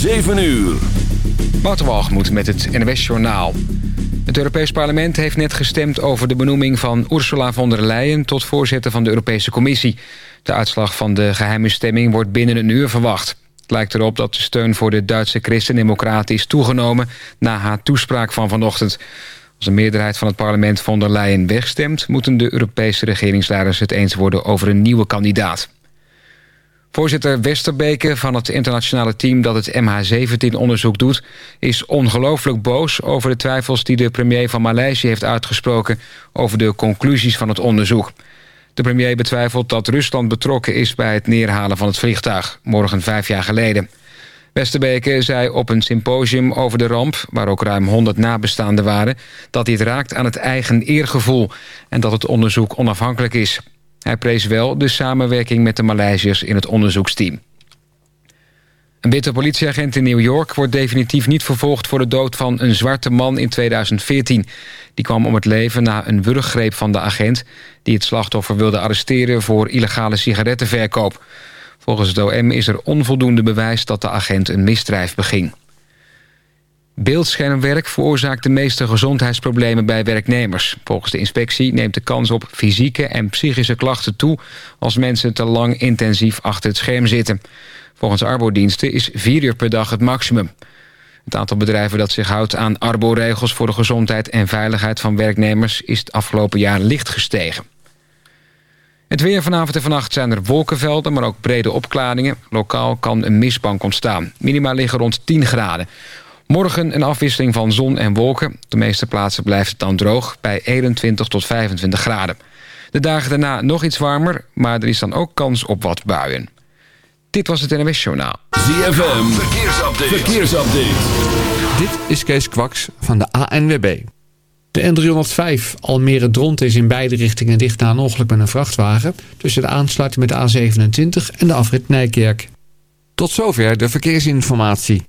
7 uur. Waterwalgemoed met het NWS Journaal. Het Europees Parlement heeft net gestemd over de benoeming van Ursula von der Leyen... tot voorzitter van de Europese Commissie. De uitslag van de geheime stemming wordt binnen een uur verwacht. Het lijkt erop dat de steun voor de Duitse christendemocraten is toegenomen... na haar toespraak van vanochtend. Als een meerderheid van het parlement von der Leyen wegstemt... moeten de Europese regeringsleiders het eens worden over een nieuwe kandidaat. Voorzitter Westerbeke van het internationale team dat het MH17-onderzoek doet... is ongelooflijk boos over de twijfels die de premier van Maleisië heeft uitgesproken... over de conclusies van het onderzoek. De premier betwijfelt dat Rusland betrokken is bij het neerhalen van het vliegtuig... morgen vijf jaar geleden. Westerbeke zei op een symposium over de ramp... waar ook ruim 100 nabestaanden waren... dat dit raakt aan het eigen eergevoel... en dat het onderzoek onafhankelijk is... Hij prees wel de samenwerking met de Maleisiërs in het onderzoeksteam. Een witte politieagent in New York wordt definitief niet vervolgd... voor de dood van een zwarte man in 2014. Die kwam om het leven na een wurggreep van de agent... die het slachtoffer wilde arresteren voor illegale sigarettenverkoop. Volgens het OM is er onvoldoende bewijs dat de agent een misdrijf beging. Beeldschermwerk veroorzaakt de meeste gezondheidsproblemen bij werknemers. Volgens de inspectie neemt de kans op fysieke en psychische klachten toe... als mensen te lang intensief achter het scherm zitten. Volgens arbodiensten is vier uur per dag het maximum. Het aantal bedrijven dat zich houdt aan arbo-regels... voor de gezondheid en veiligheid van werknemers... is het afgelopen jaar licht gestegen. Het weer vanavond en vannacht zijn er wolkenvelden, maar ook brede opklaringen. Lokaal kan een mistbank ontstaan. Minima liggen rond 10 graden. Morgen een afwisseling van zon en wolken. Op de meeste plaatsen blijft het dan droog bij 21 tot 25 graden. De dagen daarna nog iets warmer, maar er is dan ook kans op wat buien. Dit was het NWS Journaal. ZFM, verkeersupdate. verkeersupdate. Dit is Kees Kwaks van de ANWB. De N305 Almere Dront is in beide richtingen dicht na een ongeluk met een vrachtwagen... tussen de aansluiting met de A27 en de afrit Nijkerk. Tot zover de verkeersinformatie.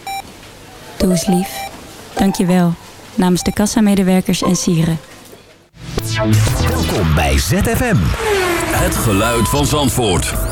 Doe eens lief. Dank je wel. Namens de kassamedewerkers en sieren. Welkom bij ZFM. Het geluid van Zandvoort.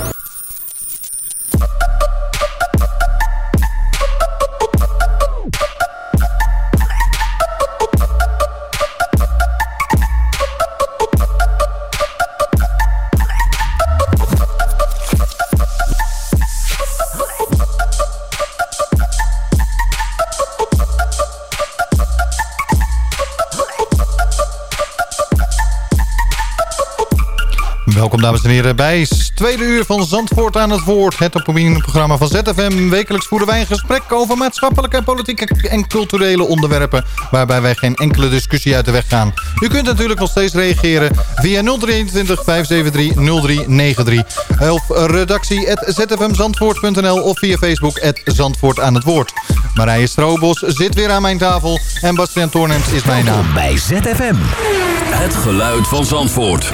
Dames en heren bij tweede uur van Zandvoort aan het woord. Het opiniënprogramma van ZFM. Wekelijks voeren wij een gesprek over maatschappelijke, politieke en culturele onderwerpen. Waarbij wij geen enkele discussie uit de weg gaan. U kunt natuurlijk nog steeds reageren via 023 573 0393. Of redactie zfmzandvoort.nl of via Facebook Zandvoort aan het woord. Marije Stroobos zit weer aan mijn tafel en Bastiaan Toornems is mijn naam. Bij ZFM. Het geluid van Zandvoort.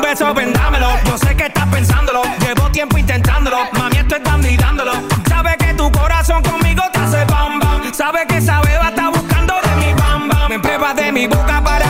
un beso, vendámelo. Yo sé que estás pensándolo. Llevo tiempo intentándolo. Mami, esto es dando y dándolo. Sabe que tu corazón conmigo te hace bam bam. Sabe que esa beba está buscando de mi bam bam. Me pruebas de mi boca para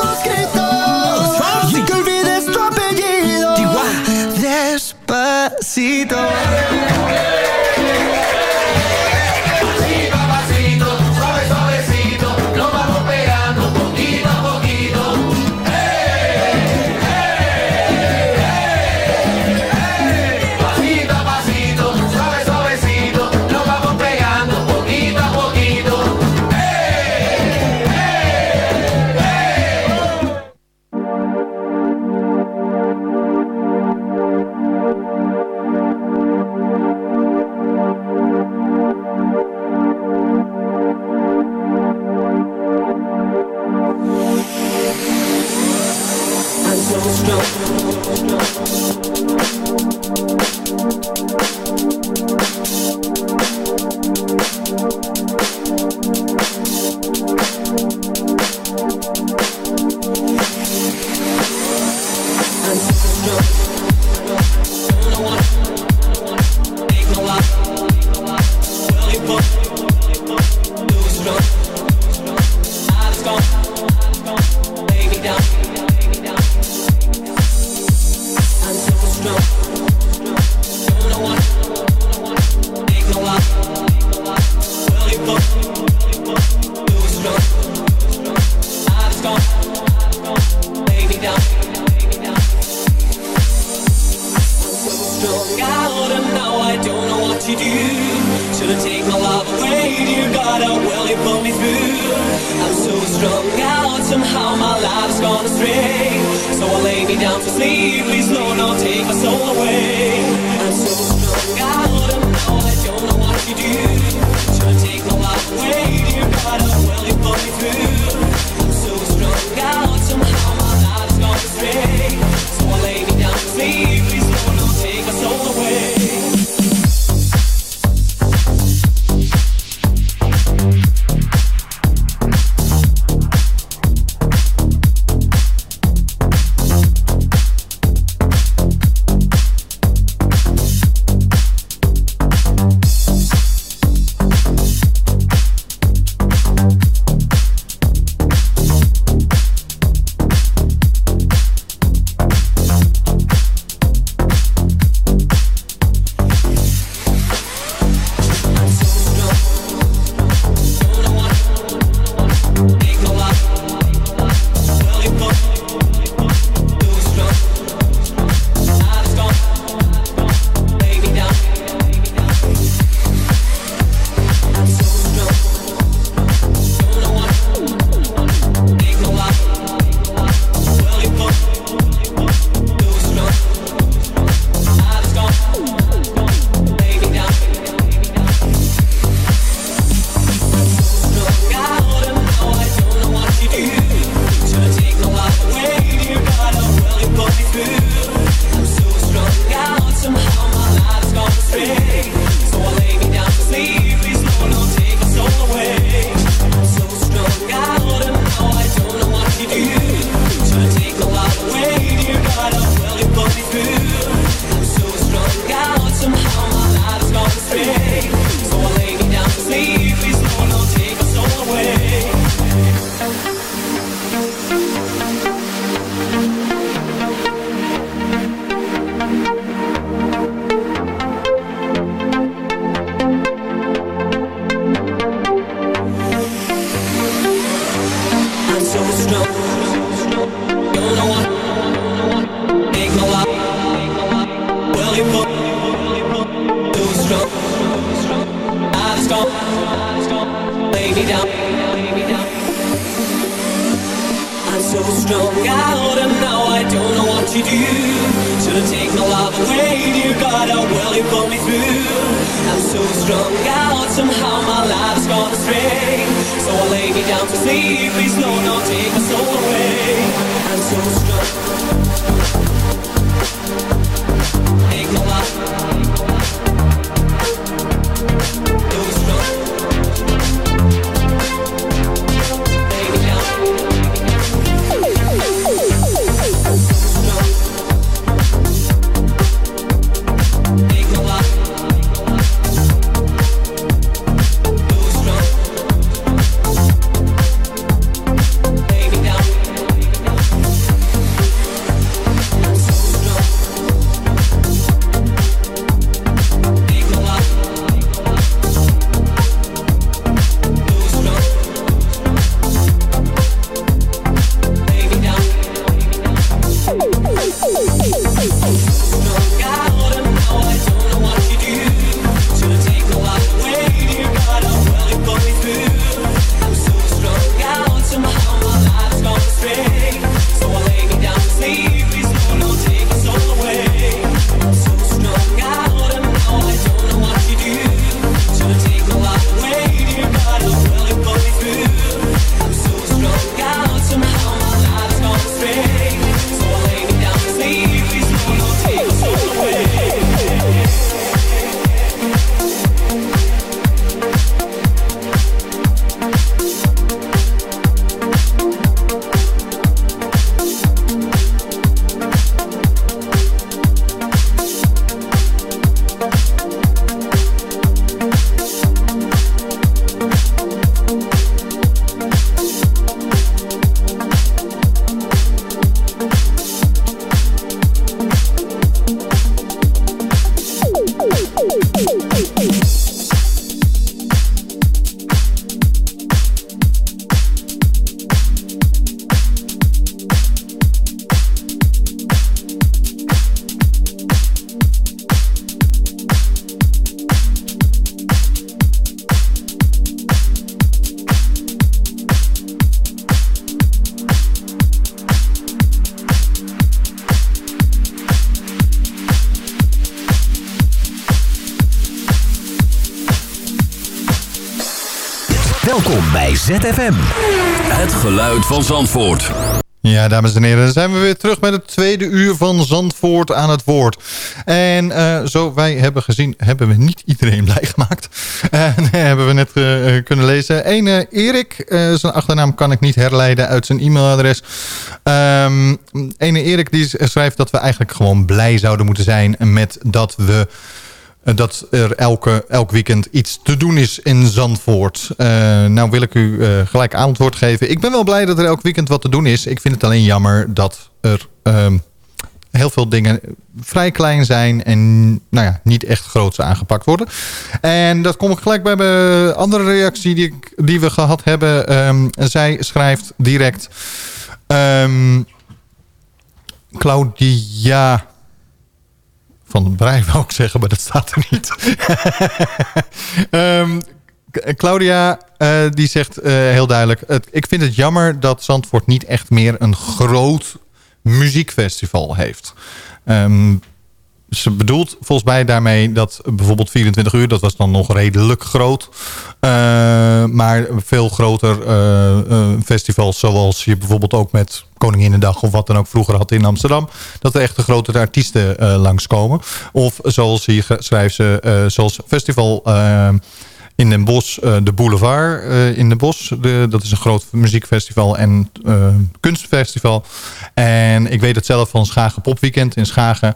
necesito. ZFM. Het geluid van Zandvoort. Ja, dames en heren, dan zijn we weer terug met het tweede uur van Zandvoort aan het woord. En uh, zo wij hebben gezien, hebben we niet iedereen blij gemaakt. Uh, nee, hebben we net uh, kunnen lezen. Ene Erik, zijn achternaam kan ik niet herleiden uit zijn e-mailadres. Um, ene Erik die schrijft dat we eigenlijk gewoon blij zouden moeten zijn met dat we dat er elke, elk weekend iets te doen is in Zandvoort. Uh, nou wil ik u uh, gelijk antwoord geven. Ik ben wel blij dat er elk weekend wat te doen is. Ik vind het alleen jammer dat er uh, heel veel dingen vrij klein zijn... en nou ja, niet echt groots aangepakt worden. En dat kom ik gelijk bij de andere reactie die, ik, die we gehad hebben. Um, zij schrijft direct... Um, Claudia van het bedrijf wou ik zeggen, maar dat staat er niet. um, Claudia, uh, die zegt uh, heel duidelijk... Het, ik vind het jammer dat Zandvoort niet echt meer een groot muziekfestival heeft. Um, ze bedoelt volgens mij daarmee dat bijvoorbeeld 24 uur... dat was dan nog redelijk groot. Uh, maar veel groter uh, festivals zoals je bijvoorbeeld ook met Koninginnedag... of wat dan ook vroeger had in Amsterdam... dat er echt de grotere artiesten langskomen. Of zoals hier schrijft ze, zoals festival in Den Bosch, uh, de Boulevard uh, in Den Bosch. De, dat is een groot muziekfestival en uh, kunstfestival. En ik weet het zelf van Schagen Popweekend in Schagen. Um,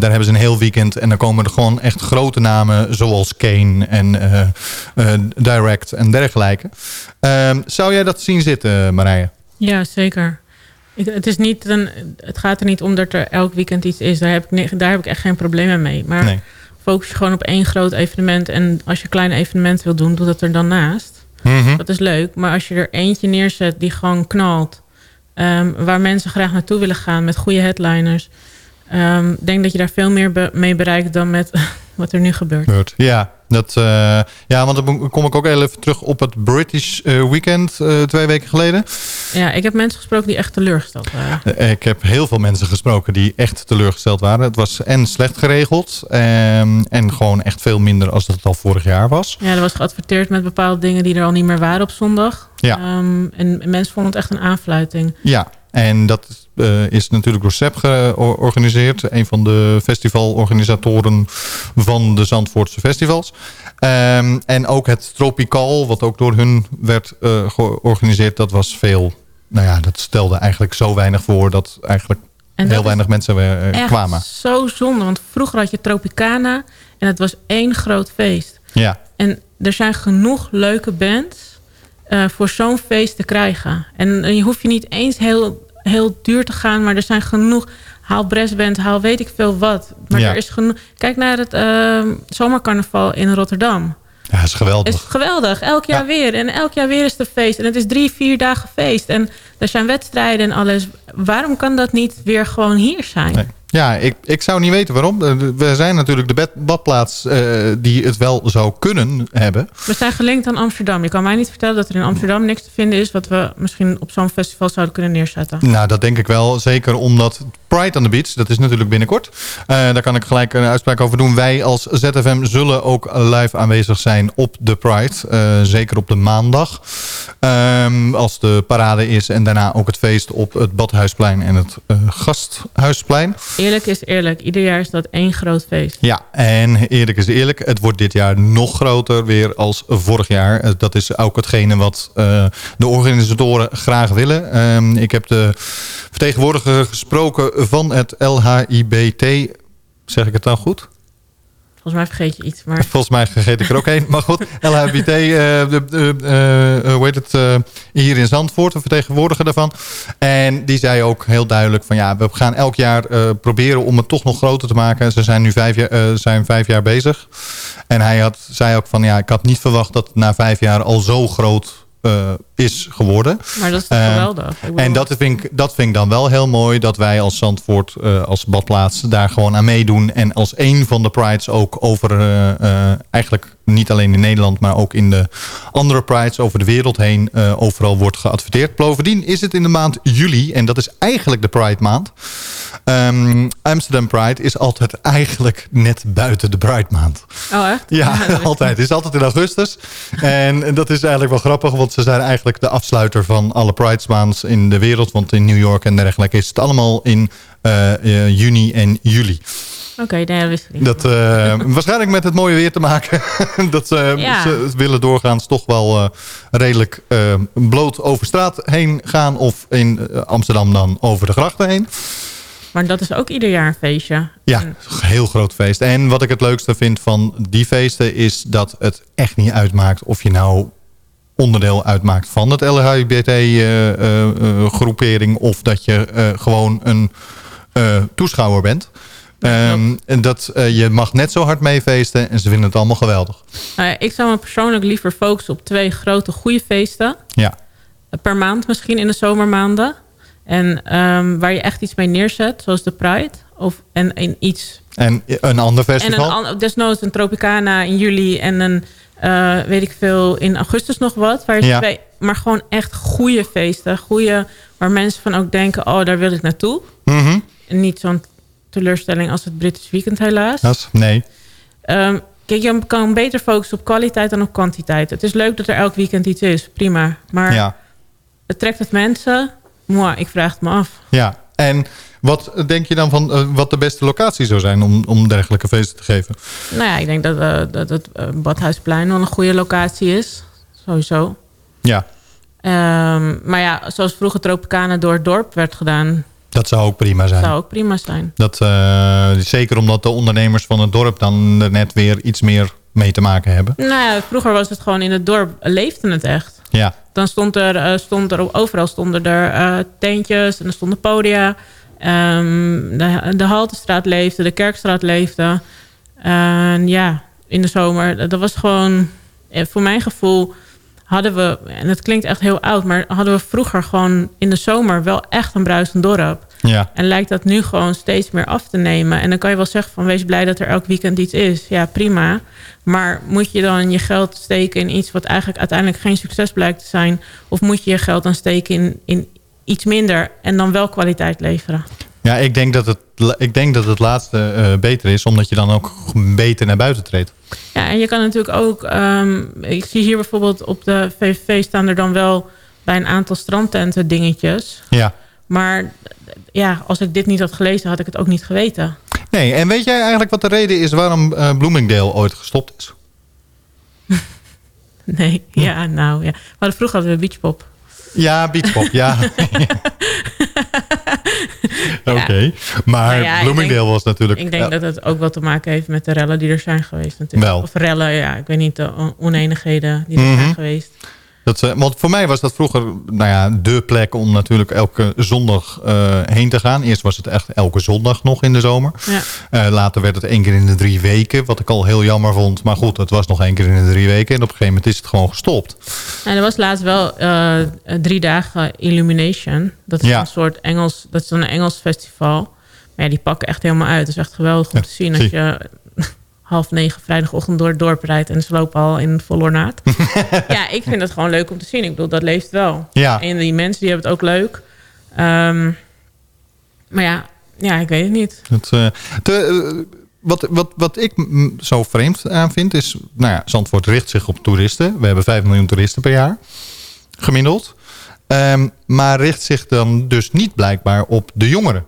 daar hebben ze een heel weekend. En dan komen er gewoon echt grote namen zoals Kane en Direct en dergelijke. Um, zou jij dat zien zitten, Marije? Ja, zeker. Ik, het, is niet een, het gaat er niet om dat er elk weekend iets is. Daar heb ik, daar heb ik echt geen problemen mee. Maar... Nee focus je gewoon op één groot evenement. En als je kleine evenementen wil doen, doe dat er dan naast. Mm -hmm. Dat is leuk. Maar als je er eentje neerzet die gewoon knalt... Um, waar mensen graag naartoe willen gaan met goede headliners... Um, denk dat je daar veel meer be mee bereikt dan met wat er nu gebeurt. Ja, dat, uh, ja, want dan kom ik ook even terug op het British uh, Weekend uh, twee weken geleden. Ja, ik heb mensen gesproken die echt teleurgesteld waren. ik heb heel veel mensen gesproken die echt teleurgesteld waren. Het was en slecht geregeld um, en gewoon echt veel minder als dat het al vorig jaar was. Ja, er was geadverteerd met bepaalde dingen die er al niet meer waren op zondag. Ja. Um, en mensen vonden het echt een aanfluiting. Ja, en dat uh, is natuurlijk door SEP georganiseerd. Een van de festivalorganisatoren van de Zandvoortse festivals. Um, en ook het Tropical, wat ook door hun werd uh, georganiseerd. Dat was veel, nou ja, dat stelde eigenlijk zo weinig voor... dat eigenlijk en heel weinig mensen uh, kwamen. zo zonde, want vroeger had je Tropicana... en het was één groot feest. Ja. En er zijn genoeg leuke bands... Uh, voor zo'n feest te krijgen. En je hoeft je niet eens heel heel duur te gaan. Maar er zijn genoeg. Haal Bresband, haal weet ik veel wat. Maar ja. er is genoeg. Kijk naar het uh, zomercarnaval in Rotterdam. Ja, is geweldig. is geweldig. Elk jaar ja. weer. En elk jaar weer is het feest. En het is drie, vier dagen feest. En er zijn wedstrijden en alles. Waarom kan dat niet weer gewoon hier zijn? Nee. Ja, ik, ik zou niet weten waarom. We zijn natuurlijk de bed, badplaats uh, die het wel zou kunnen hebben. We zijn gelinkt aan Amsterdam. Je kan mij niet vertellen dat er in Amsterdam niks te vinden is... wat we misschien op zo'n festival zouden kunnen neerzetten. Nou, dat denk ik wel. Zeker omdat Pride on the Beach, dat is natuurlijk binnenkort. Uh, daar kan ik gelijk een uitspraak over doen. Wij als ZFM zullen ook live aanwezig zijn op de Pride. Uh, zeker op de maandag. Um, als de parade is en daarna ook het feest op het Badhuisplein en het Gasthuisplein. Eerlijk is eerlijk. Ieder jaar is dat één groot feest. Ja, en eerlijk is eerlijk. Het wordt dit jaar nog groter weer als vorig jaar. Dat is ook hetgene wat uh, de organisatoren graag willen. Um, ik heb de vertegenwoordiger gesproken van het LHIBT. Zeg ik het dan goed? Volgens mij vergeet je iets. Maar... Volgens mij vergeet ik er ook één. Maar goed, LHBT, uh, uh, uh, hoe heet het, hier in Zandvoort, een vertegenwoordiger daarvan. En die zei ook heel duidelijk van ja, we gaan elk jaar proberen om het toch nog groter te maken. Ze zijn nu vijf jaar, zijn vijf jaar bezig. En hij had, zei ook van ja, ik had niet verwacht dat na vijf jaar al zo groot is geworden. Maar dat is toch Eh, geweldig? En dat vind, ik, dat vind ik dan wel heel mooi dat wij als Zandvoort, eh, als badplaats, daar gewoon aan meedoen. En als een van de prides ook over, eh, eh, eigenlijk niet alleen in Nederland, maar ook in de andere prides over de wereld heen, overal wordt geadverteerd. Bovendien is het in de maand juli, en dat is eigenlijk de Pride maand. Ehm, Amsterdam Pride is altijd eigenlijk net buiten de Pride maand. Oh, echt? Ja, altijd. Het is altijd in augustus. En dat is eigenlijk wel grappig, want ze zijn eigenlijk de afsluiter van alle Pridesmaands in de wereld. Want in New York en dergelijke is het allemaal in eh, eh, juni en juli. Oké, nee, dat wist ik niet. Dat eh, waarschijnlijk met het mooie weer te maken. dat ze, Ja. ze willen doorgaans toch wel redelijk bloot over straat heen gaan. Of in Amsterdam dan over de grachten heen. Maar dat is ook ieder jaar een feestje. Ja, heel groot feest. En wat ik het leukste vind van die feesten is dat het echt niet uitmaakt of je nou onderdeel uitmaakt van het LHBT-groepering of dat je eh, gewoon een eh, toeschouwer bent. Ehm, en dat, eh, je mag net zo hard meefeesten en ze vinden het allemaal geweldig. Nou ik zou me persoonlijk liever focussen op twee grote goede feesten. Ja, Per maand misschien in de zomermaanden. En ehm, waar je echt iets mee neerzet, zoals de Pride. Of, en in iets en een ander En festival. een, an- desnoods een Tropicana in juli en een, eh, weet ik veel, in augustus nog wat. Waar Ja. twee, maar gewoon echt goede feesten. Goede, waar mensen van ook denken, oh, daar wil ik naartoe. Mhm. En niet zo'n teleurstelling als het British Weekend helaas. Dat nee. Ehm, kijk, je kan beter focussen op kwaliteit dan op kwantiteit. Het is leuk dat er elk weekend iets is, prima. Maar Ja. het trekt het mensen. Moi, ik vraag het me af. Ja, en wat denk je dan van eh, wat de beste locatie zou zijn om, om dergelijke feesten te geven? Nou ja, ik denk dat, eh, dat het eh, Badhuisplein wel een goede locatie is. Sowieso. Ja, Ehm, maar ja, zoals vroeger Tropicana door het dorp werd gedaan... dat zou ook prima zijn. zou ook prima zijn. Dat, zeker omdat de ondernemers van het dorp dan er net weer iets meer mee te maken hebben. Nou ja, vroeger was het gewoon in het dorp, leefde het echt. Ja, Dan stond er, eh, stond er overal stonden er eh, tentjes en er stonden podia. Ehm, de, de Haltestraat leefde, de Kerkstraat leefde. En ja, in de zomer, dat was gewoon... eh, Voor mijn gevoel hadden we, en het klinkt echt heel oud... maar hadden we vroeger gewoon in de zomer wel echt een bruisend dorp. Ja, En lijkt dat nu gewoon steeds meer af te nemen. En dan kan je wel zeggen van wees blij dat er elk weekend iets is. Ja, prima. Maar moet je dan je geld steken in iets wat eigenlijk uiteindelijk geen succes blijkt te zijn? Of moet je je geld dan steken in, in iets minder en dan wel kwaliteit leveren? ja ik, denk dat het, ik denk dat het laatste eh, beter is, omdat je dan ook beter naar buiten treedt. Ja, en je kan natuurlijk ook... ehm, ik zie hier bijvoorbeeld op de VVV staan er dan wel bij een aantal strandtenten dingetjes. Ja. Maar ja, als ik dit niet had gelezen, had ik het ook niet geweten. Nee, en weet jij eigenlijk wat de reden is waarom eh, Bloomingdale ooit gestopt is? Nee, ja, nou ja. Maar vroeger hadden we beachpop. Ja, beachpop, ja. Oké, maar Nou ja, Bloomingdale denk- was natuurlijk... Ik denk ja, dat het ook wel te maken heeft met de rellen die er zijn geweest natuurlijk. Wel. Of rellen, ja, ik weet niet, de on- oneenigheden die er Mhm. zijn geweest. Dat, eh, want voor mij was dat vroeger nou ja, de plek om natuurlijk elke zondag eh, heen te gaan. Eerst was het echt elke zondag nog in de zomer. Ja. Eh, later werd het één keer in de drie weken. Wat ik al heel jammer vond. Maar goed, het was nog één keer in de drie weken. En op een gegeven moment is het gewoon gestopt. En er was laatst wel drie dagen Illumination. Dat is Ja. een soort Engels, dat is een Engels festival. Maar ja, die pakken echt helemaal uit. Het is echt geweldig om te zien als je half negen vrijdagochtend door het dorp rijdt en ze lopen al in vol ornaat. ja, ik vind het gewoon leuk om te zien. Ik bedoel, dat leeft wel. Ja. En die mensen die hebben het ook leuk. Ehm, maar ja, ja, ik weet het niet. Het, eh, eh, wat, wat, wat ik zo vreemd aan vind is... Nou ja, Zandvoort richt zich op toeristen. We hebben 5 miljoen toeristen per jaar. Gemiddeld. Ehm, maar richt zich dan dus niet blijkbaar op de jongeren.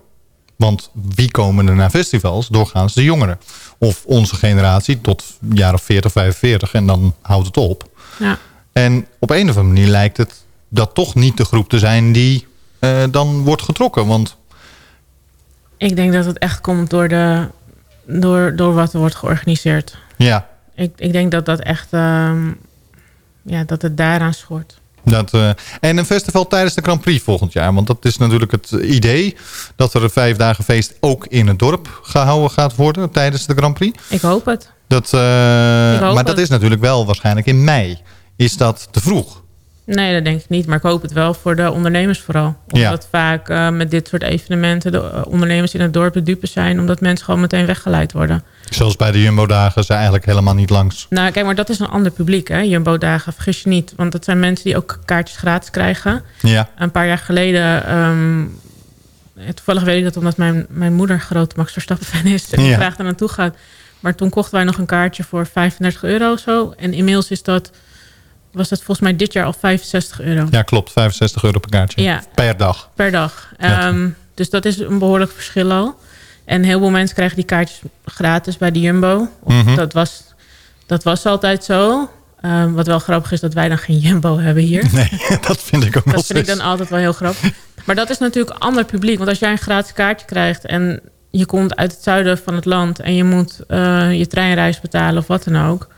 Want wie komen er naar festivals? Doorgaans de jongeren. Of onze generatie tot jaar of 40, 45 en dan houdt het op. Ja. En op een of andere manier lijkt het dat toch niet de groep te zijn die eh, dan wordt getrokken. Want Ik denk dat het echt komt door, de, door, door wat er wordt georganiseerd. ja, Ik, ik denk dat dat echt... ehm, ja, dat het daaraan schort. Dat, eh, en een festival tijdens de Grand Prix volgend jaar. Want dat is natuurlijk het idee dat er een vijf dagen feest ook in het dorp gehouden gaat worden tijdens de Grand Prix. Ik hoop het. Dat, eh, Ik hoop maar dat is natuurlijk wel waarschijnlijk in mei. Is dat te vroeg? Nee, dat denk ik niet. Maar ik hoop het wel voor de ondernemers vooral. Omdat vaak eh, met dit soort evenementen de eh, ondernemers in het dorp de dupe zijn. Omdat mensen gewoon meteen weggeleid worden. Zoals bij de Jumbo-dagen, ze eigenlijk helemaal niet langs. Nou, kijk, maar dat is een ander publiek, hè? Jumbo-dagen, vergis je niet. Want dat zijn mensen die ook kaartjes gratis krijgen. Ja. Een paar jaar geleden... ehm, toevallig weet ik dat omdat mijn, mijn moeder grote Max Verstappen fan is. En Ja. graag daar naartoe gaat. Maar toen kochten wij nog een kaartje voor 35 euro of zo. En inmiddels is dat, was dat volgens mij dit jaar al 65 euro. Ja, klopt. 65 euro per kaartje. Ja. Per dag. Per dag. Ehm, dus dat is een behoorlijk verschil al. En heel veel mensen krijgen die kaartjes gratis bij de Jumbo. Of Mhm. dat, was, dat was altijd zo. Ehm, wat wel grappig is dat wij dan geen Jumbo hebben hier. Nee, dat vind ik ook nog Dat vind ik dan altijd wel heel grappig. Maar dat is natuurlijk ander publiek. Want als jij een gratis kaartje krijgt... en je komt uit het zuiden van het land... en je moet eh, je treinreis betalen of wat dan ook...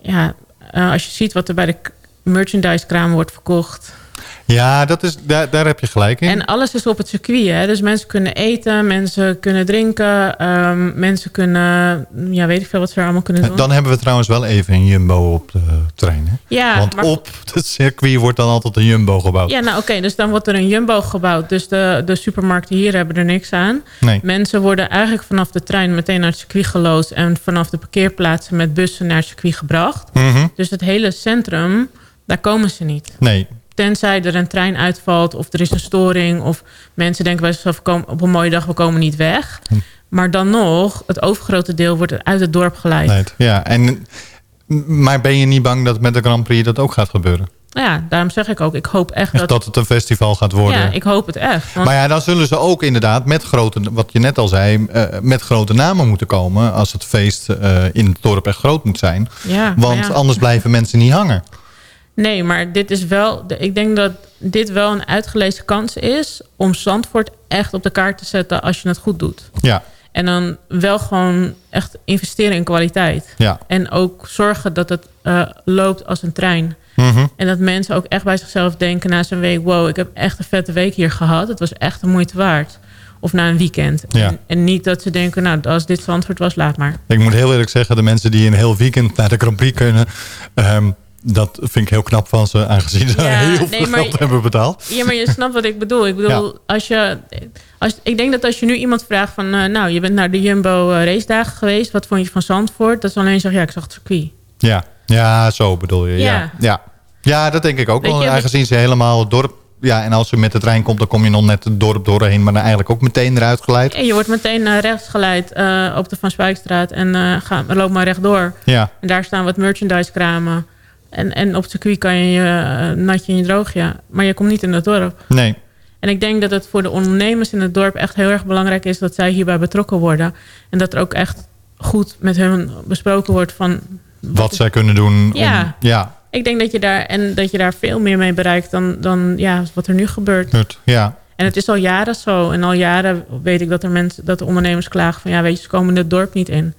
ja, als je ziet wat er bij de merchandise kraam wordt verkocht... Ja, dat is, daar, daar heb je gelijk in. En alles is op het circuit. Hè? Dus mensen kunnen eten, mensen kunnen drinken... ehm, mensen kunnen... ja, weet ik veel wat ze er allemaal kunnen doen. Dan hebben we trouwens wel even een Jumbo op de trein. Hè? Ja, Want maar- op het circuit wordt dan altijd een Jumbo gebouwd. Ja, nou oké, dus dan wordt er een Jumbo gebouwd. Dus de, de supermarkten hier hebben er niks aan. Nee. Mensen worden eigenlijk vanaf de trein meteen naar het circuit geloosd... en vanaf de parkeerplaatsen met bussen naar het circuit gebracht. Mhm. Dus het hele centrum, daar komen ze niet. Nee. Tenzij er een trein uitvalt of er is een storing... of mensen denken bij zichzelf "Kom- op een mooie dag, we komen niet weg. Hm. Maar dan nog, het overgrote deel wordt uit het dorp geleid. Ja, en, maar ben je niet bang dat met de Grand Prix dat ook gaat gebeuren? Ja, daarom zeg ik ook, ik hoop echt Echt dat... dat het een festival gaat worden? ja, ik hoop het echt. Want Maar ja, dan zullen ze ook inderdaad met grote, wat je net al zei, eh, met grote namen moeten komen. Als het feest eh, in het dorp echt groot moet zijn. Ja, Want ja. anders blijven mensen niet hangen. Nee, maar dit is wel. Ik denk dat dit wel een uitgelezen kans is om Zandvoort echt op de kaart te zetten als je het goed doet. Ja, En dan wel gewoon echt investeren in kwaliteit. ja. En ook zorgen dat het eh, loopt als een trein. Mhm. En dat mensen ook echt bij zichzelf denken na zo'n week... wow, ik heb echt een vette week hier gehad. Het was echt de moeite waard. Of na een weekend. Ja. En, en niet dat ze denken, nou, als dit Zandvoort was, laat maar. Ik moet heel eerlijk zeggen, de mensen die een heel weekend naar de Grand Prix kunnen... ehm, dat vind ik heel knap van ze, aangezien ze Ja, heel veel nee, maar- geld hebben betaald. Ja, maar je snapt wat ik bedoel. Ik bedoel, als je... Als, ik denk dat als je nu iemand vraagt van... eh, nou, je bent naar de Jumbo eh, race dagen geweest. Wat vond je van Zandvoort? Dat ze alleen zeggen, ja, ik zag het circuit. Ja, ja zo bedoel je. Ja, Ja. ja. ja. dat denk ik ook wel. Aangezien ze helemaal het dorp... Ja, en als je met de trein komt, dan kom je nog net het dorp doorheen... maar dan eigenlijk ook meteen eruit geleid. En je wordt meteen naar rechts geleid eh, op de Van Spijkstraat. En eh, ga, loop maar rechtdoor. Ja, En daar staan wat merchandise kramen. En, en op het circuit kan je je eh, natje en je droogje. Maar je komt niet in het dorp. nee. En ik denk dat het voor de ondernemers in het dorp echt heel erg belangrijk is... dat zij hierbij betrokken worden. En dat er ook echt goed met hun besproken wordt van... Wat zij kunnen doen. Ja. Om, ja, Ik denk dat je daar, en dat je daar veel meer mee bereikt dan, dan ja, wat er nu gebeurt. ja. En het is al jaren zo. En al jaren weet ik dat, er mensen, dat de ondernemers klagen van... ja, weet je, ze komen het dorp niet in.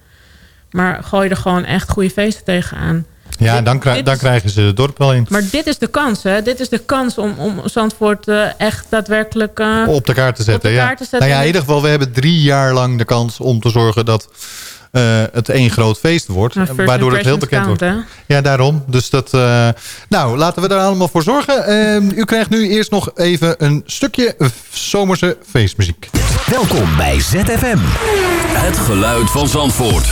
Maar gooi er gewoon echt goede feesten tegenaan. Ja, Dit- dan, dan is- krijgen ze het dorp wel in. Maar dit is de kans, hè? Dit is de kans om, om Zandvoort eh, echt daadwerkelijk... eh, op de kaart te zetten. op de ja. kaart te zetten. Nou ja, in ieder geval, we hebben drie jaar lang de kans om te zorgen dat eh, het één groot feest wordt. Waardoor het heel bekend count, wordt. Ja, daarom. Dus dat, eh, nou, laten we daar allemaal voor zorgen. Eh, u krijgt nu eerst nog even een stukje zomerse feestmuziek. Welkom bij ZFM. Het geluid van Zandvoort.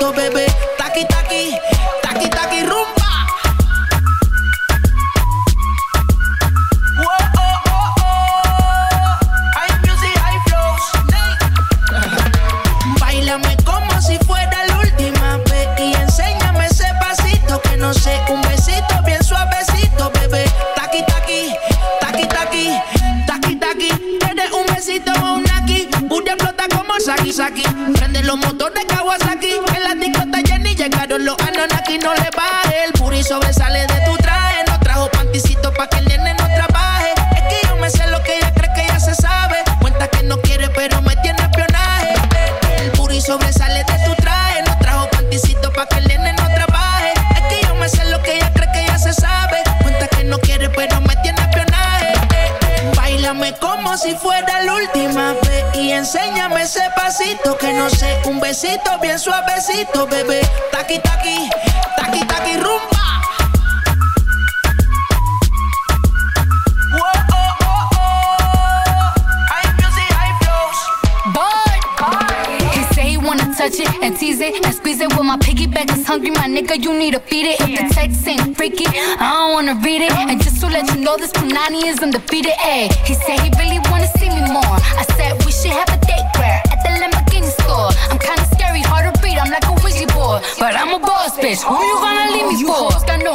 todo, bebé. Besito bien suavecito, bebé. Taqui taqui, taqui taqui rumba. Touch it and tease it and squeeze it. Well, my piggyback is hungry, my nigga. You need to feed it. If the text ain't freaky, I don't wanna read it. And just to let you know, this Punani is undefeated. Ayy, he said he really wanna see me more. I said we should have a date where but I'm a boss bitch. Who you gonna leave me for? Got no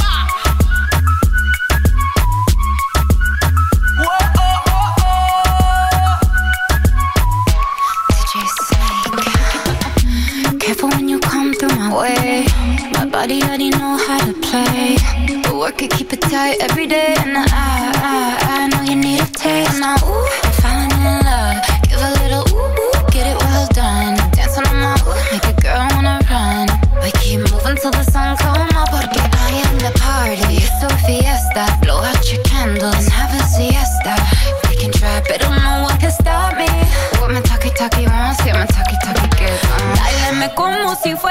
Body already know how to play. But work it, keep it tight every day. And I, I, I know you need a taste. Now, ooh, I'm falling in love. Give a little ooh, ooh, get it well done. Dance on my ooh, make a girl wanna run. We keep moving till the sun come up. Porque I am the party. It's a fiesta. Blow out your candles and have a siesta. We can try, but don't know what can stop me. What my talkie talkie wants, yeah, my talkie talkie gets on. Dáleme como si fuera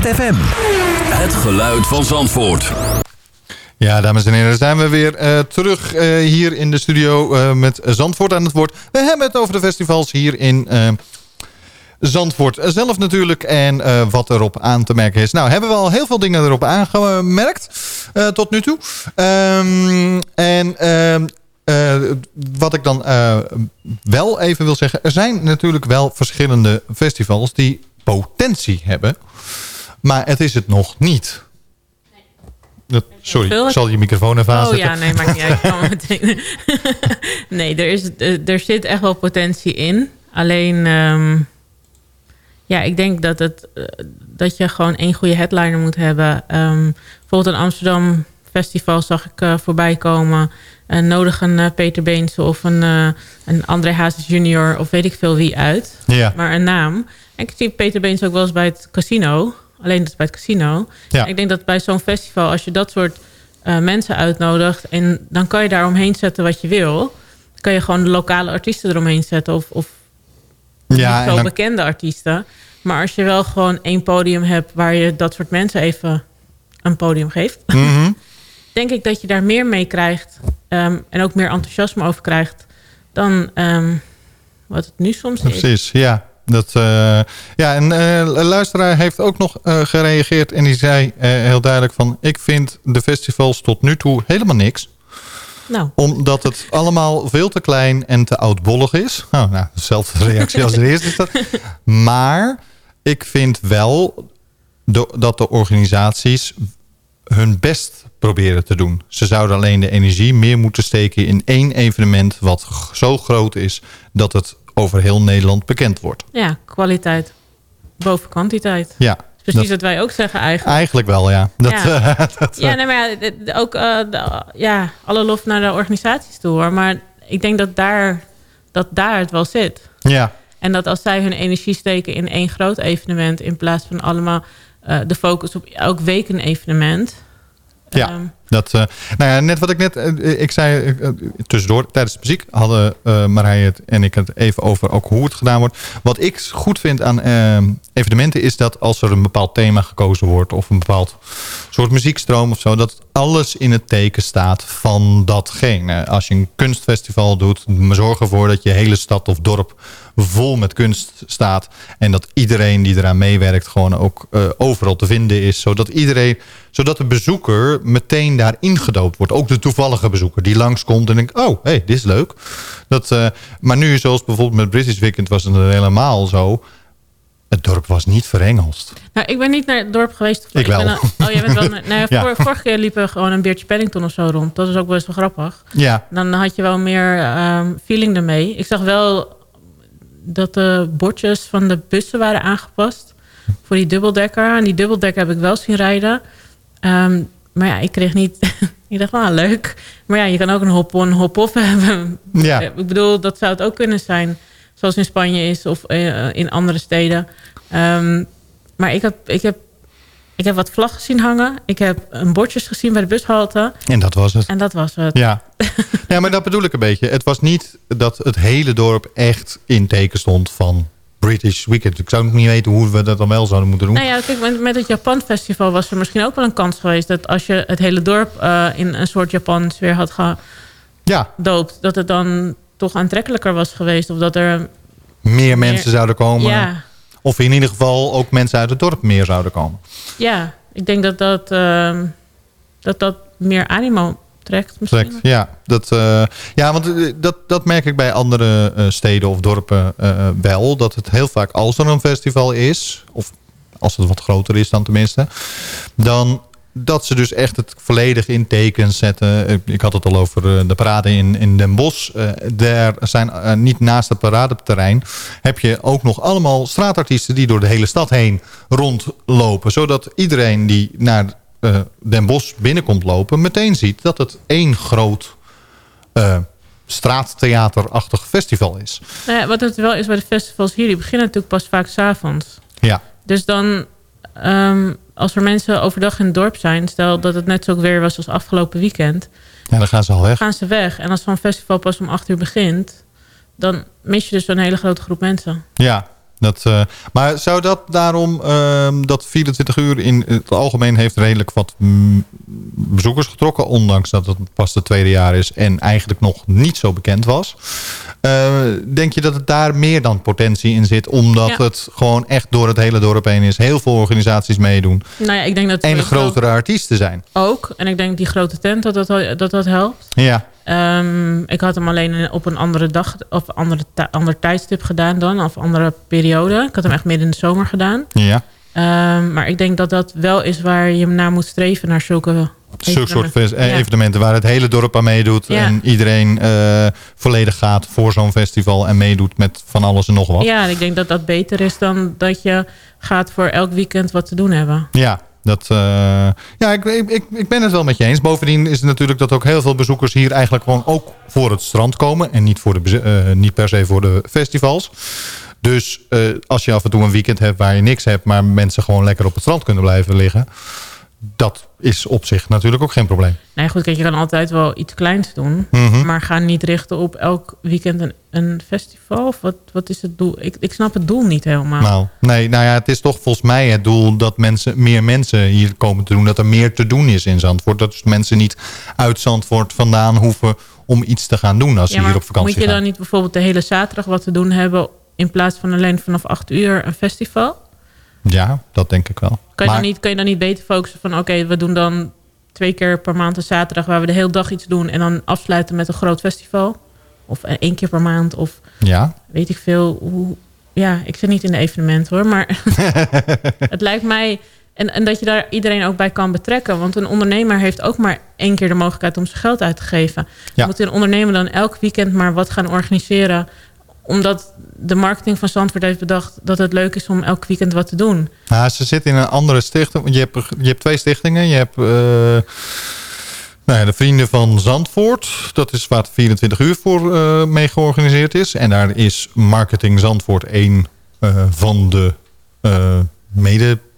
ZFM. Het geluid van Zandvoort. Ja, dames en heren, daar zijn we weer eh, terug eh, hier in de studio eh, met Zandvoort aan het woord. We hebben het over de festivals hier in Zandvoort zelf natuurlijk en eh, wat erop aan te merken is. Nou, hebben we al heel veel dingen erop aangemerkt eh, tot nu toe. Ehm, en ehm, eh, wat ik dan eh, wel even wil zeggen, er zijn natuurlijk wel verschillende festivals die potentie hebben. Maar het is het nog niet. Dat, sorry, ik zal je microfoon even Oh aanzetten. ja, nee, maakt niet uit. Ik kan meteen. nee, er, is, er zit echt wel potentie in. Alleen, ehm, ja, ik denk dat, het, eh, dat je gewoon één goede headliner moet hebben. Ehm, bijvoorbeeld een Amsterdam Festival zag ik eh, voorbij komen. En nodig een eh, Peter Beense of een, een André Hazes junior of weet ik veel wie uit. Ja. Maar een naam. En ik zie Peter Beens ook wel eens bij het casino. Alleen dat is bij het casino. Ja. Ik denk dat bij zo'n festival, als je dat soort eh, mensen uitnodigt... en dan kan je daar omheen zetten wat je wil. Dan kan je gewoon de lokale artiesten eromheen zetten... of, of Ja, zo dan- bekende artiesten. Maar als je wel gewoon één podium hebt... waar je dat soort mensen even een podium geeft... Mhm. denk ik dat je daar meer mee krijgt... ehm, en ook meer enthousiasme over krijgt... dan ehm, wat het nu soms is. Precies, ja. Dat, eh, ja, en eh, een luisteraar heeft ook nog eh, gereageerd en die zei heel duidelijk van... ik vind de festivals tot nu toe helemaal niks. Nou. Omdat het allemaal veel te klein en te oudbollig is. Oh, nou, dezelfde reactie als de eerste is dat. Maar ik vind wel dat de organisaties hun best proberen te doen. Ze zouden alleen de energie meer moeten steken in één evenement... wat zo groot is dat het over heel Nederland bekend wordt. Ja, kwaliteit boven kwantiteit. Ja, Precies dat- wat wij ook zeggen eigenlijk. eigenlijk wel, ja. Dat, ja. eh, dat, ja, eh, nee, maar ja, de- de- ook eh, de- ja, alle lof naar de organisaties toe hoor. Maar ik denk dat daar, dat daar het wel zit. ja. En dat als zij hun energie steken in één groot evenement... in plaats van allemaal eh, de focus op elk week een evenement... Ja, Ehm, dat, eh, nou ja, net wat ik net, eh, ik zei eh, tussendoor, tijdens de muziek hadden Marije het en ik het even over ook hoe het gedaan wordt. Wat ik goed vind aan evenementen is dat als er een bepaald thema gekozen wordt of een bepaald soort muziekstroom of zo, dat alles in het teken staat van datgene. Als je een kunstfestival doet, zorg ervoor dat je hele stad of dorp vol met kunst staat. En dat iedereen die eraan meewerkt gewoon ook overal te vinden is. Zodat, iedereen, zodat de bezoeker meteen daar ingedoopt wordt. Ook de toevallige bezoeker die langskomt en denkt... oh, hey, dit is leuk. Dat, eh, maar nu, zoals bijvoorbeeld met British Weekend was het helemaal zo... het dorp was niet verengelst. Nou, ik ben niet naar het dorp geweest. Ik wel. Ben, oh, jij bent wel... naar- Ja. vor- vorige keer liepen gewoon een beertje Paddington of zo rond. Dat is ook best wel grappig. Ja. Dan had je wel meer ehm, feeling ermee. Ik zag wel dat de bordjes van de bussen waren aangepast. Voor die dubbeldekker. En die dubbeldekker heb ik wel zien rijden. Ehm, maar ja, ik kreeg niet... ik dacht, ah, leuk. Maar ja, je kan ook een hop-on, hop-off hebben. Ja. Eh, Ik bedoel, dat zou het ook kunnen zijn. Zoals in Spanje is of eh, in andere steden. Ehm, maar ik heb, ik, heb, ik heb wat vlaggen zien hangen. Ik heb een bordjes gezien bij de bushalte. En dat was het. En dat was het. Ja. ja, maar dat bedoel ik een beetje. Het was niet dat het hele dorp echt in teken stond van British Weekend. Ik zou ook niet weten hoe we dat dan wel zouden moeten doen. Nou ja, kijk, met, met het Japan Festival was er misschien ook wel een kans geweest... dat als je het hele dorp eh, in een soort Japan sfeer had gedoopt... dat het dan toch aantrekkelijker was geweest. Of dat er... Meer mensen zouden komen. Ja, Of in ieder geval ook mensen uit het dorp meer zouden komen. ja, ik denk dat dat, ehm, dat, dat meer animo trekt misschien. Ja. Dat, eh, ja, want eh, dat, dat merk ik bij andere eh, steden of dorpen wel. Dat het heel vaak als er een festival is... of als het wat groter is dan tenminste... dan dat ze dus echt het volledig in tekens zetten. Ik- had het al over de parade in, in Den Bosch. Eh, daar zijn niet naast het paradeterrein... heb je ook nog allemaal straatartiesten... die door de hele stad heen rondlopen. Zodat iedereen die naar eh, Den Bosch binnenkomt lopen... meteen ziet dat het één groot eh, straattheaterachtig festival is. Nou ja, wat het wel is bij de festivals hier... die beginnen natuurlijk pas vaak s'avonds. Ja, Dus dan, ehm, als er mensen overdag in het dorp zijn... stel dat het net zo weer was als afgelopen weekend... ja dan gaan ze al weg. gaan ze weg. En als zo'n festival pas om acht uur begint... dan mis je dus een hele grote groep mensen. Ja, dat, eh, maar zou dat daarom, ehm, dat 24 uur in het algemeen heeft redelijk wat mm, bezoekers getrokken, ondanks dat het pas het tweede jaar is en eigenlijk nog niet zo bekend was. Eh, denk je dat het daar meer dan potentie in zit, omdat Ja. het gewoon echt door het hele dorp heen is, heel veel organisaties meedoen Nou ja, ik denk dat... en grotere artiesten zijn? Ook. En ik denk die grote tent dat dat, dat, dat helpt. Ja, Ehm, ik had hem alleen op een andere dag of andere ander tijdstip gedaan dan. Of andere periode. Ik had hem echt midden in de zomer gedaan. ja. Ehm, maar ik denk dat dat wel is waar je naar moet streven. Naar zulke Zulke soort evenementen. eh, Ja. waar het hele dorp aan meedoet. Ja. En iedereen eh, volledig gaat voor zo'n festival en meedoet met van alles en nog wat. Ja, ik denk dat dat beter is dan dat je gaat voor elk weekend wat te doen hebben. Ja, dat, eh, ja ik, ik, ik- ben het wel met je eens. Bovendien is het natuurlijk dat ook heel veel bezoekers hier eigenlijk gewoon ook voor het strand komen. En niet, voor de, eh, niet per se voor de festivals. Dus eh, als je af en toe een weekend hebt waar je niks hebt... maar mensen gewoon lekker op het strand kunnen blijven liggen... dat is op zich natuurlijk ook geen probleem. Nee, goed, kijk, je kan altijd wel iets kleins doen. Mhm. Maar ga niet richten op elk weekend een, een festival. Of wat, wat is het doel? Ik, ik snap het doel niet helemaal. Nou, nee, nou ja, het is toch volgens mij het doel dat mensen, meer mensen hier komen te doen. Dat er meer te doen is in Zandvoort. Dat dus mensen niet uit Zandvoort vandaan hoeven om iets te gaan doen als ze hier op vakantie moet je gaan. dan niet bijvoorbeeld de hele zaterdag wat te doen hebben... in plaats van alleen vanaf 8 uur een festival? Ja, dat denk ik wel. Kan je, maar, dan, niet, kan je dan niet beter focussen van... oké, we doen dan twee keer per maand een zaterdag... waar we de hele dag iets doen en dan afsluiten met een groot festival. Of eh, één keer per maand of Ja. weet ik veel. Hoe, ja, ik zit niet in de evenement hoor, maar het lijkt mij... En, en dat je daar iedereen ook bij kan betrekken. Want een ondernemer heeft ook maar één keer de mogelijkheid om zijn geld uit te geven. Ja. Moet een ondernemer dan elk weekend maar wat gaan organiseren... omdat de marketing van Zandvoort heeft bedacht... dat het leuk is om elk weekend wat te doen. Nou, ze zit in een andere stichting. Je hebt, je hebt twee stichtingen. Je hebt eh, nou ja, de Vrienden van Zandvoort. Dat is waar het 24 uur voor eh, mee georganiseerd is. En daar is Marketing Zandvoort één eh, van de eh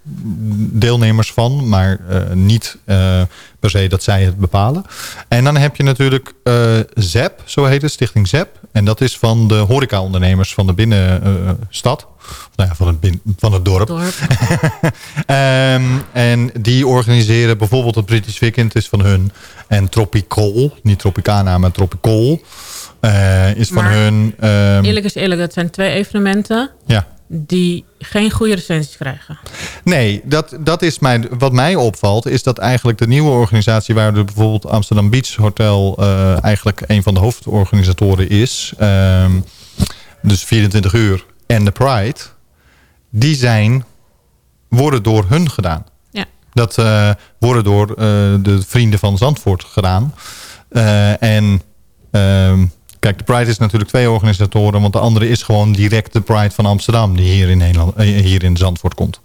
mededeelnemers van. Maar eh, niet eh, per se dat zij het bepalen. En dan heb je natuurlijk eh ZEP, zo heet het, Stichting ZEP. En dat is van de horecaondernemers van de binnenstad. nou ja, van het, bin- van het dorp. Ehm, en die organiseren bijvoorbeeld het British Weekend is van hun. En Tropicol, niet Tropicana, maar Tropicol eh, is van hun. ehm, Eerlijk is eerlijk, dat zijn twee evenementen... ja. Die geen goede recensies krijgen. Nee, dat, dat is mij, wat mij opvalt... is dat eigenlijk de nieuwe organisatie... waar de bijvoorbeeld Amsterdam Beach Hotel... eh, eigenlijk een van de hoofdorganisatoren is... ehm, dus 24 uur en de Pride... die zijn, worden door hun gedaan. Ja. Dat eh, worden door eh, de vrienden van Zandvoort gedaan. En ehm, kijk, de Pride is natuurlijk twee organisatoren... want de andere is gewoon direct de Pride van Amsterdam... die hier in, Nederland, eh, hier in Zandvoort komt.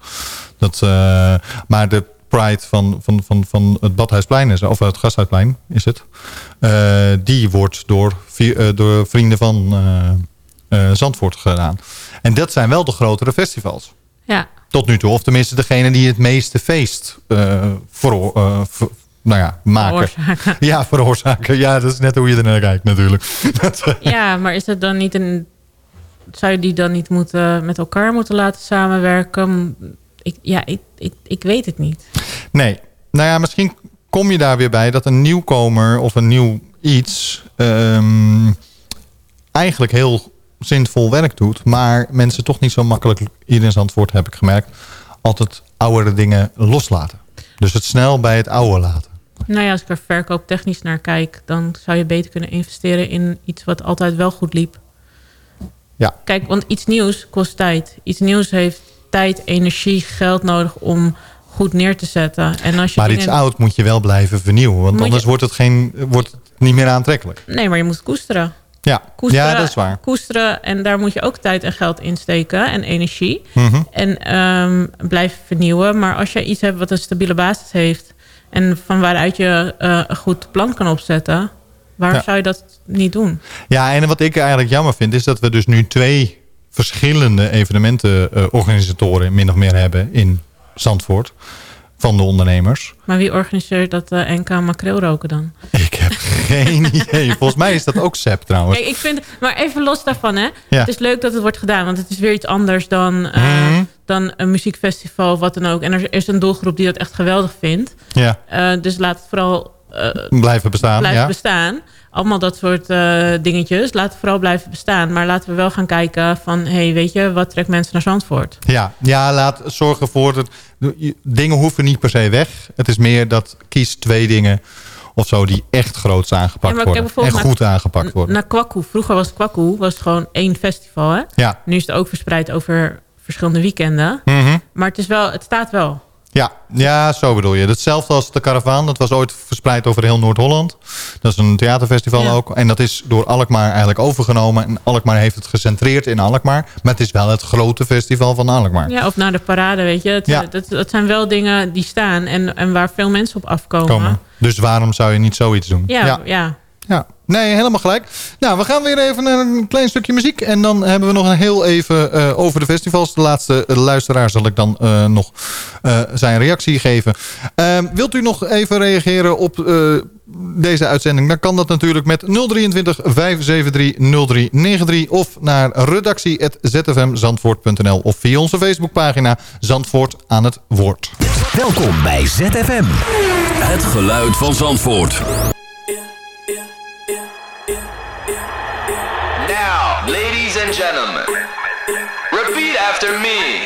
Dat, eh, maar de Pride van, van, van, van het Badhuisplein, is, of het Gasthuisplein is het... eh, die wordt door, door vrienden van Zandvoort gedaan. En dat zijn wel de grotere festivals. Ja. Tot nu toe. Of tenminste degene die het meeste feest voor, nou ja, maken. Veroorzaken. Ja, veroorzaken. Ja, dat is net hoe je er naar kijkt natuurlijk. Dat, Ja, maar is het dan niet een... Zou je die dan niet moeten, met elkaar moeten laten samenwerken? Ik, ja, ik, ik, ik weet het niet. Nee. Nou ja, misschien kom je daar weer bij dat een nieuwkomer of een nieuw iets... ehm, eigenlijk heel zinvol werk doet... maar mensen toch niet zo makkelijk, hier in Zandvoort heb ik gemerkt... altijd oudere dingen loslaten. Dus het snel bij het oude laten. Nou ja, als ik er verkooptechnisch naar kijk... dan zou je beter kunnen investeren in iets wat altijd wel goed liep. Ja. Kijk, want iets nieuws kost tijd. Iets nieuws heeft tijd, energie, geld nodig om goed neer te zetten. En als je Maar iets oud moet je wel blijven vernieuwen. Want Moet anders je- wordt, het geen, wordt het niet meer aantrekkelijk. Nee, maar je moet koesteren. Ja, koesteren, ja dat is waar. Koesteren en daar moet je ook tijd en geld in steken en energie. Mhm. En ehm blijven vernieuwen. Maar als je iets hebt wat een stabiele basis heeft... en van waaruit je eh, een goed plan kan opzetten... waarom Ja. zou je dat niet doen? Ja, en wat ik eigenlijk jammer vind... is dat we dus nu twee verschillende evenementenorganisatoren... min of meer hebben in Zandvoort. Van de ondernemers. Maar wie organiseert dat eh, NK makreelroken dan? Geen idee. Volgens mij is dat ook SEP trouwens. Kijk, ik vind, maar even los daarvan, hè. Ja. Het is leuk dat het wordt gedaan, want het is weer iets anders dan, eh, Mhm. Dan een muziekfestival of wat dan ook. En er is een doelgroep die dat echt geweldig vindt. Ja, Eh, dus laat het vooral eh, blijven bestaan. blijven ja. bestaan. Allemaal dat soort eh, dingetjes. Laat het vooral blijven bestaan. Maar laten we wel gaan kijken van... hey, weet je, wat trekt mensen naar Zandvoort? Ja, ja, laat zorgen voor dat dingen hoeven niet per se weg. Het is meer dat kies twee dingen of zo die echt groots aangepakt Ja, worden. En goed naar- aangepakt worden. Naar Kwaku. Vroeger was Kwaku was gewoon één festival, hè? Ja. Nu is het ook verspreid over verschillende weekenden. Mhm. Maar het, is wel, het staat wel. Ja, ja, zo bedoel je. Hetzelfde als de Caravan. Dat was ooit verspreid over heel Noord-Holland. Dat is een theaterfestival Ja. ook. En dat is door Alkmaar eigenlijk overgenomen. En Alkmaar heeft het gecentreerd in Alkmaar. Maar het is wel het grote festival van Alkmaar. Ja, of naar de parade, weet je. Het, Ja. dat, dat zijn wel dingen die staan en, en waar veel mensen op afkomen. Komen. Dus waarom zou je niet zoiets doen? Ja, ja. ja. Ja, nee, helemaal gelijk. Nou, we gaan weer even naar een klein stukje muziek. En dan hebben we nog een heel even eh, over de festivals. De laatste eh, luisteraar zal ik dan eh, nog eh, zijn reactie geven. Ehm, wilt u nog even reageren op eh, deze uitzending? Dan kan dat natuurlijk met 023 573 0393 of naar redactie.zfmzandvoort.nl of via onze Facebookpagina Zandvoort aan het woord. Welkom bij ZFM. Het geluid van Zandvoort. And gentlemen, repeat after me.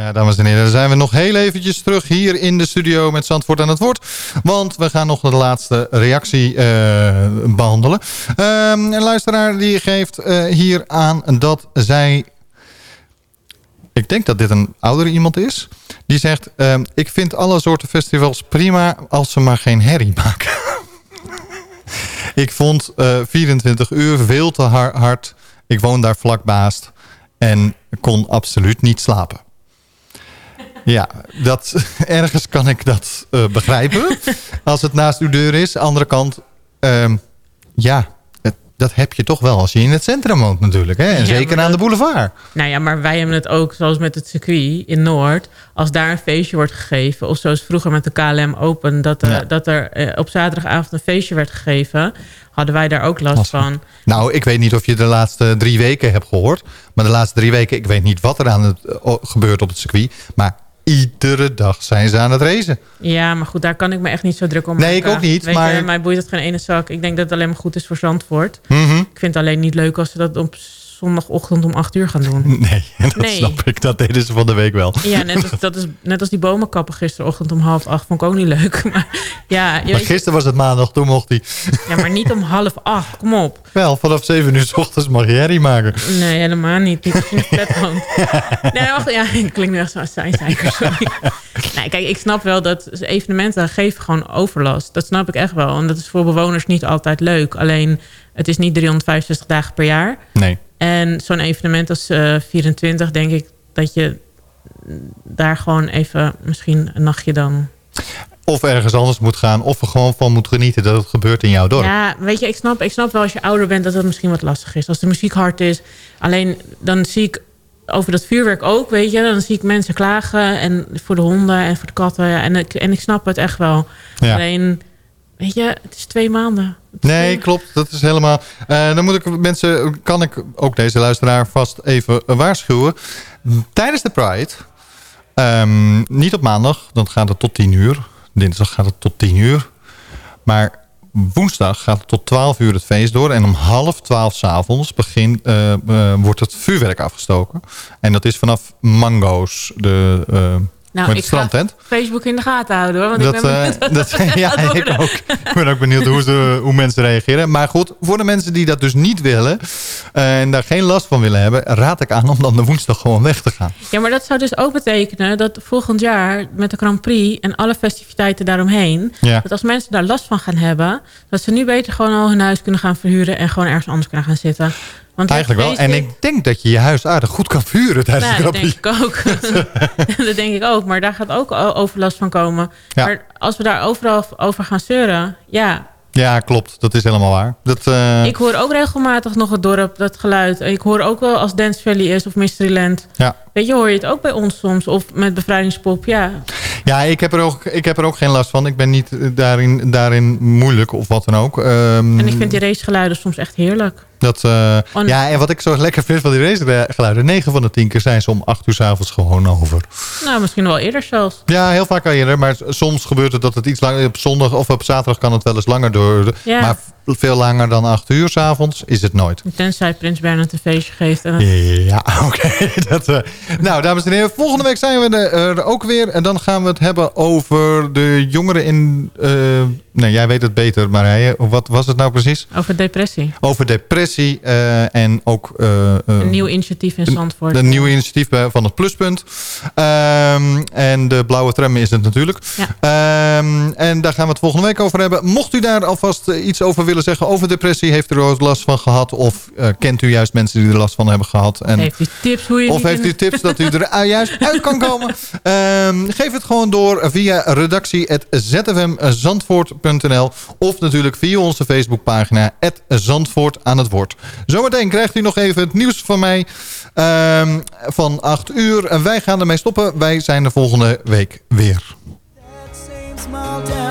Ja, dames en heren, dan zijn we nog heel eventjes terug hier in de studio met Zandvoort aan het woord. Want we gaan nog de laatste reactie eh, behandelen. Ehm, een luisteraar die geeft eh, hier aan dat zij... Ik denk dat dit een oudere iemand is. Die zegt, ehm, ik vind alle soorten festivals prima als ze maar geen herrie maken. ik vond eh, 24 uur veel te har- hard. Ik woon daar vlakbaast en kon absoluut niet slapen. Ja, dat, ergens kan ik dat eh, begrijpen. Als het naast uw deur is. Andere kant, ehm, ja, het- dat heb je toch wel als je in het centrum woont natuurlijk. Hè? En Ja, zeker aan de boulevard. Nou ja, maar wij hebben het ook, zoals met het circuit in Noord. Als daar een feestje wordt gegeven, of zoals vroeger met de KLM Open... dat er, Ja. dat er eh, op zaterdagavond een feestje werd gegeven... hadden wij daar ook last van. Nou, ik weet niet of je de laatste drie weken hebt gehoord. Maar de laatste drie weken, ik weet niet wat er aan het eh, gebeurt op het circuit. Maar iedere dag zijn ze aan het racen. Ja, maar goed, daar kan ik me echt niet zo druk om Nee, maken. ik ook niet, Weet maar- Je, mij boeit het geen ene zak. Ik denk dat het alleen maar goed is voor Zandvoort. Mhm. Ik vind het alleen niet leuk als ze dat op zondagochtend om acht uur gaan doen. Nee, dat Nee. snap ik. Dat deden ze van de week wel. Ja, net als, dat is, net als die bomenkappen gisterochtend om half acht. Vond ik ook niet leuk. Maar, ja, je Maar weet- gisteren was het maandag, toen mocht hij. ja, maar niet om half acht. Kom op. Wel, vanaf 7 uur s ochtends mag je herrie maken. Nee, helemaal niet. Niet in. Nee, wacht, ja, ik klink nu echt zo'n sorry. Nee, kijk, ik snap wel dat evenementen geven gewoon overlast. Dat snap ik echt wel. En dat is voor bewoners niet altijd leuk. Alleen, het is niet 365 dagen per jaar. Nee. En zo'n evenement als eh 24, denk ik dat je daar gewoon even misschien een nachtje dan... Of ergens anders moet gaan. Of er gewoon van moet genieten dat het gebeurt in jouw dorp. Ja, weet je, ik snap, ik snap wel als je ouder bent dat het misschien wat lastig is. Als de muziek hard is. Alleen dan zie ik over dat vuurwerk ook, weet je. Dan zie ik mensen klagen en voor de honden en voor de katten. En ik, en ik snap het echt wel. Ja. Alleen, weet je, het is twee maanden. Nee, klopt. Dat is helemaal... Eh, dan moet ik mensen... Kan ik ook deze luisteraar vast even eh, waarschuwen. Tijdens de Pride... ehm, niet op maandag. Dan gaat het tot 10 uur. Dinsdag gaat het tot 10 uur. Maar woensdag gaat het tot 12 uur het feest door. En om half 12 s'avonds begin eh, eh, wordt het vuurwerk afgestoken. En dat is vanaf Mango's. De, met Nou, de ik strandtent. Facebook in de gaten houden hoor. Want Dat, ik ben eh, dat, ja, ik ook. Ik ben ook benieuwd hoe, ze, hoe mensen reageren. Maar goed, voor de mensen die dat dus niet willen... eh, en daar geen last van willen hebben... raad ik aan om dan de woensdag gewoon weg te gaan. Ja, maar dat zou dus ook betekenen dat volgend jaar met de Grand Prix en alle festiviteiten daaromheen, Ja. dat als mensen daar last van gaan hebben, dat ze nu beter gewoon al hun huis kunnen gaan verhuren en gewoon ergens anders kunnen gaan zitten. Want Eigenlijk wel. En ik denk dat je je huis aardig goed kan vuren tijdens Nou, de dat denk ik ook. dat denk ik ook. Maar daar gaat ook overlast van komen. Ja. Maar als we daar overal over gaan zeuren... Ja, Ja, klopt. Dat is helemaal waar. Dat, eh, ik hoor ook regelmatig nog het dorp, dat geluid. Ik hoor ook wel als Dance Valley is of Mysteryland. Ja. Weet je, hoor je het ook bij ons soms. Of met Bevrijdingspop, ja. Ja, ik heb, er ook, ik heb er ook geen last van. Ik ben niet eh, daarin, daarin moeilijk of wat dan ook. Ehm, En ik vind die racegeluiden soms echt heerlijk. Dat, eh, Oh, ja, en wat ik zo lekker vind van die racegeluiden... 9 van de 10 keer zijn ze om 8 uur s avonds gewoon over. Nou, misschien wel eerder zelfs. Ja, heel vaak al eerder. Maar soms gebeurt het dat het iets langer... Op zondag of op zaterdag kan het wel eens langer door. Ja. Maar veel langer dan 8 uur s avonds is het nooit. Tenzij Prins Bernhard een feestje geeft. En Ja, oké. Dat, eh, nou, dames en heren, volgende week zijn we er, er ook weer. En dan gaan we het hebben over de jongeren in... eh, nee, jij weet het beter, maar hij, wat was het nou precies? Over depressie. Over depressie eh, en ook... eh, eh, Een nieuw initiatief in Zandvoort. Een nieuw initiatief van het Pluspunt. Ehm, en de blauwe tram is het natuurlijk. Ehm, en daar gaan we het volgende week over hebben. Mocht u daar alvast iets over willen zeggen over depressie... heeft u er ook last van gehad? Of kent u juist mensen die er last van hebben gehad? En, Heeft u tips hoe je of heeft u tips dat u er juist uit kan komen? Ehm, geef het gewoon door via redactie.zfmzandvoort.nl of natuurlijk via onze Facebookpagina Zandvoort aan het woord. Zometeen krijgt u nog even het nieuws van mij ehm, van 8 uur. En wij gaan ermee stoppen. Wij zijn de volgende week weer. small town